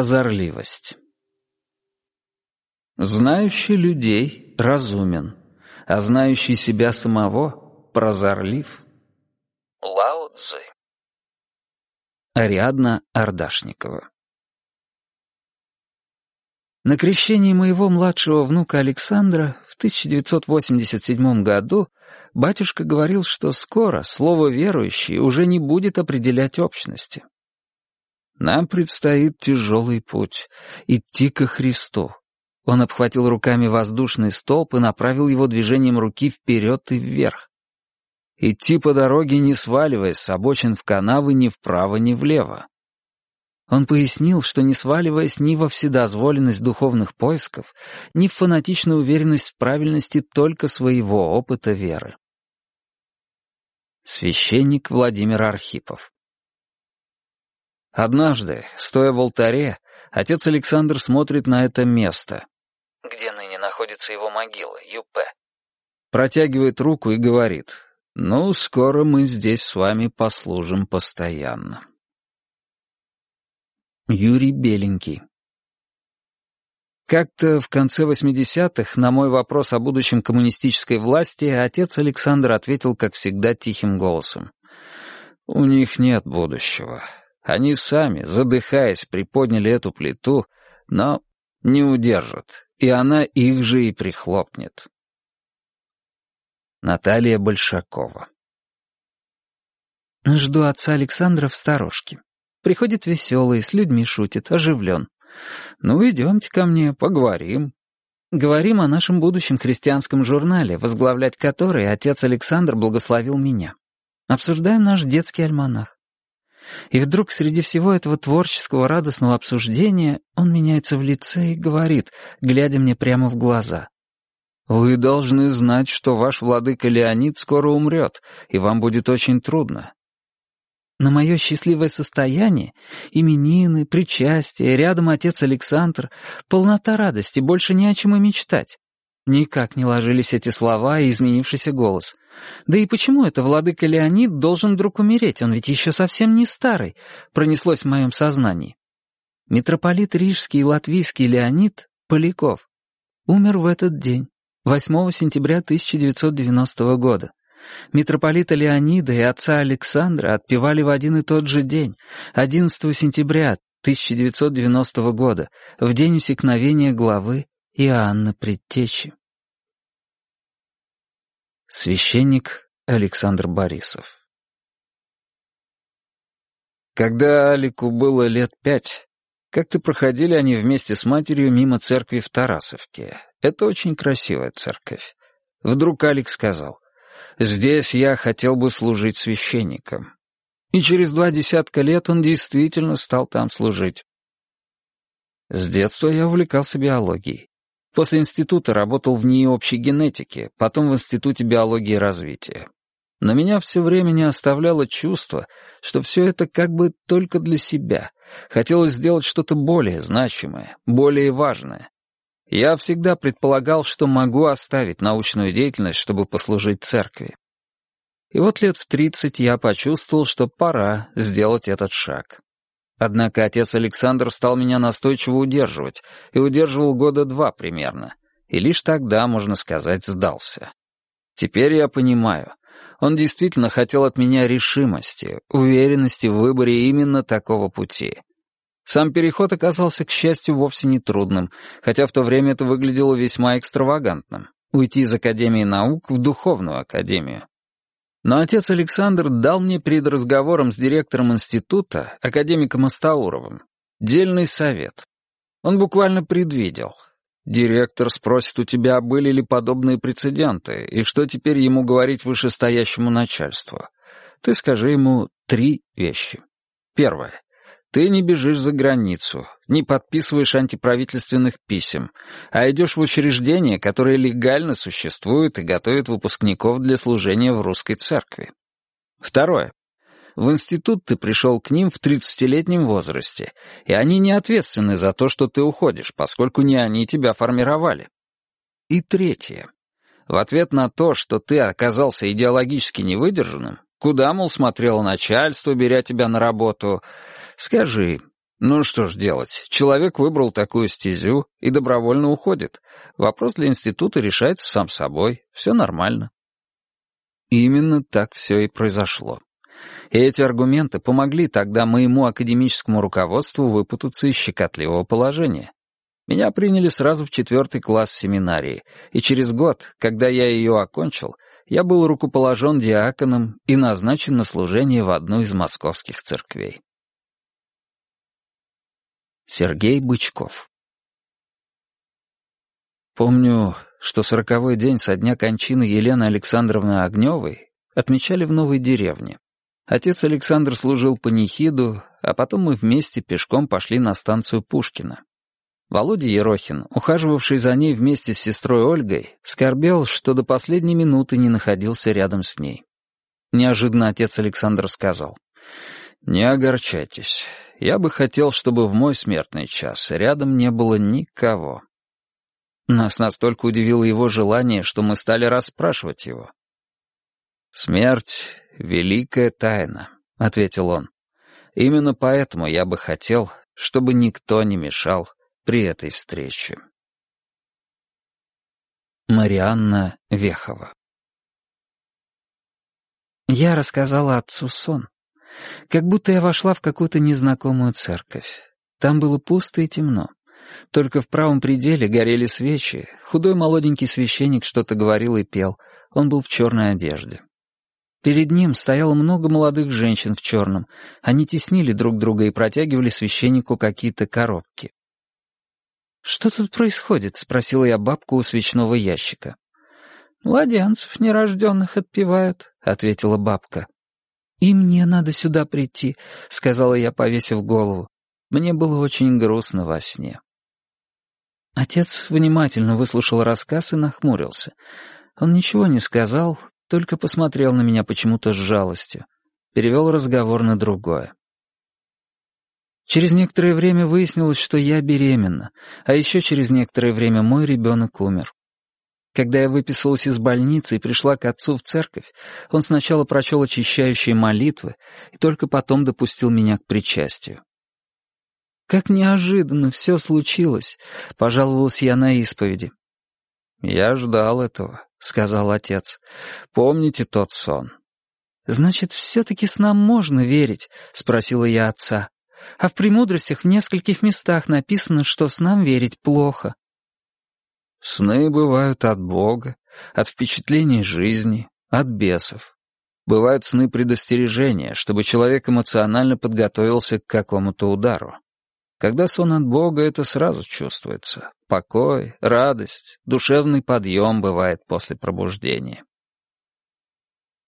Прозорливость. Знающий людей разумен, а знающий себя самого прозорлив. Лао Цзы. Ариадна Ардашникова. На крещении моего младшего внука Александра в 1987 году батюшка говорил, что скоро слово «верующий» уже не будет определять общности. Нам предстоит тяжелый путь — идти ко Христу, он обхватил руками воздушный столб и направил его движением руки вперед и вверх. Идти по дороге, не сваливаясь с обочин в канавы ни вправо, ни влево. Он пояснил, что не сваливаясь ни во вседозволенность духовных поисков, ни в фанатичную уверенность в правильности только своего опыта веры. Священник Владимир Архипов Однажды, стоя в алтаре, отец Александр смотрит на это место, где ныне находится его могила, Юпе. Протягивает руку и говорит, «Ну, скоро мы здесь с вами послужим постоянно». Юрий Беленький Как-то в конце 80-х на мой вопрос о будущем коммунистической власти отец Александр ответил, как всегда, тихим голосом. «У них нет будущего. Они сами, задыхаясь, приподняли эту плиту, но не удержат и она их же и прихлопнет. Наталья Большакова Жду отца Александра в сторожке. Приходит веселый, с людьми шутит, оживлен. Ну, идемте ко мне, поговорим. Говорим о нашем будущем христианском журнале, возглавлять который отец Александр благословил меня. Обсуждаем наш детский альманах. И вдруг среди всего этого творческого радостного обсуждения он меняется в лице и говорит, глядя мне прямо в глаза. «Вы должны знать, что ваш владыка Леонид скоро умрет, и вам будет очень трудно. На мое счастливое состояние, именины, причастие, рядом отец Александр, полнота радости, больше не о чем и мечтать. Никак не ложились эти слова и изменившийся голос. Да и почему это владыка Леонид должен вдруг умереть? Он ведь еще совсем не старый, пронеслось в моем сознании. Митрополит Рижский и Латвийский Леонид Поляков умер в этот день, 8 сентября 1990 года. Митрополита Леонида и отца Александра отпевали в один и тот же день, 11 сентября 1990 года, в день усекновения главы Иоанна Предтечи. Священник Александр Борисов Когда Алику было лет пять, как-то проходили они вместе с матерью мимо церкви в Тарасовке. Это очень красивая церковь. Вдруг Алик сказал, «Здесь я хотел бы служить священником». И через два десятка лет он действительно стал там служить. С детства я увлекался биологией. После института работал в НИИ общей генетики, потом в Институте биологии и развития. Но меня все время не оставляло чувство, что все это как бы только для себя. Хотелось сделать что-то более значимое, более важное. Я всегда предполагал, что могу оставить научную деятельность, чтобы послужить церкви. И вот лет в тридцать я почувствовал, что пора сделать этот шаг. Однако отец Александр стал меня настойчиво удерживать, и удерживал года два примерно. И лишь тогда, можно сказать, сдался. Теперь я понимаю. Он действительно хотел от меня решимости, уверенности в выборе именно такого пути. Сам переход оказался, к счастью, вовсе не трудным, хотя в то время это выглядело весьма экстравагантным — уйти из Академии наук в Духовную Академию. Но отец Александр дал мне перед разговором с директором института, академиком Астауровым, дельный совет. Он буквально предвидел. Директор спросит у тебя, были ли подобные прецеденты, и что теперь ему говорить вышестоящему начальству. Ты скажи ему три вещи. Первое. Ты не бежишь за границу, не подписываешь антиправительственных писем, а идешь в учреждение, которое легально существует и готовит выпускников для служения в русской церкви. Второе. В институт ты пришел к ним в 30-летнем возрасте, и они не ответственны за то, что ты уходишь, поскольку не они тебя формировали. И третье. В ответ на то, что ты оказался идеологически невыдержанным, куда, мол, смотрело начальство, беря тебя на работу, Скажи, Ну что ж делать, человек выбрал такую стезю и добровольно уходит. Вопрос для института решается сам собой, все нормально. Именно так все и произошло. И эти аргументы помогли тогда моему академическому руководству выпутаться из щекотливого положения. Меня приняли сразу в четвертый класс семинарии, и через год, когда я ее окончил, я был рукоположен диаконом и назначен на служение в одну из московских церквей. Сергей Бычков Помню, что сороковой день со дня кончины Елены Александровны Огневой отмечали в новой деревне. Отец Александр служил панихиду, а потом мы вместе пешком пошли на станцию Пушкина. Володя Ерохин, ухаживавший за ней вместе с сестрой Ольгой, скорбел, что до последней минуты не находился рядом с ней. Неожиданно отец Александр сказал, «Не огорчайтесь, я бы хотел, чтобы в мой смертный час рядом не было никого». Нас настолько удивило его желание, что мы стали расспрашивать его. «Смерть — великая тайна», — ответил он. «Именно поэтому я бы хотел, чтобы никто не мешал при этой встрече. Марианна Вехова Я рассказала отцу сон. Как будто я вошла в какую-то незнакомую церковь. Там было пусто и темно. Только в правом пределе горели свечи. Худой молоденький священник что-то говорил и пел. Он был в черной одежде. Перед ним стояло много молодых женщин в черном. Они теснили друг друга и протягивали священнику какие-то коробки. «Что тут происходит?» — спросила я бабку у свечного ящика. «Младенцев нерожденных отпевают», — ответила бабка. «И мне надо сюда прийти», — сказала я, повесив голову. Мне было очень грустно во сне. Отец внимательно выслушал рассказ и нахмурился. Он ничего не сказал, только посмотрел на меня почему-то с жалостью. Перевел разговор на другое. Через некоторое время выяснилось, что я беременна, а еще через некоторое время мой ребенок умер. Когда я выписалась из больницы и пришла к отцу в церковь, он сначала прочел очищающие молитвы и только потом допустил меня к причастию. «Как неожиданно все случилось», — пожаловалась я на исповеди. «Я ждал этого», — сказал отец. «Помните тот сон?» «Значит, все-таки с нам можно верить?» — спросила я отца. А в «Премудростях» в нескольких местах написано, что с нам верить плохо. Сны бывают от Бога, от впечатлений жизни, от бесов. Бывают сны предостережения, чтобы человек эмоционально подготовился к какому-то удару. Когда сон от Бога, это сразу чувствуется. Покой, радость, душевный подъем бывает после пробуждения.